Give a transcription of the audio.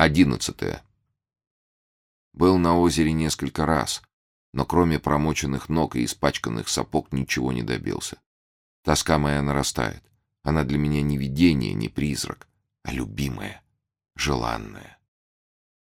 Одиннадцатое. Был на озере несколько раз, но кроме промоченных ног и испачканных сапог ничего не добился. Тоска моя нарастает. Она для меня не видение, не призрак, а любимая, желанная.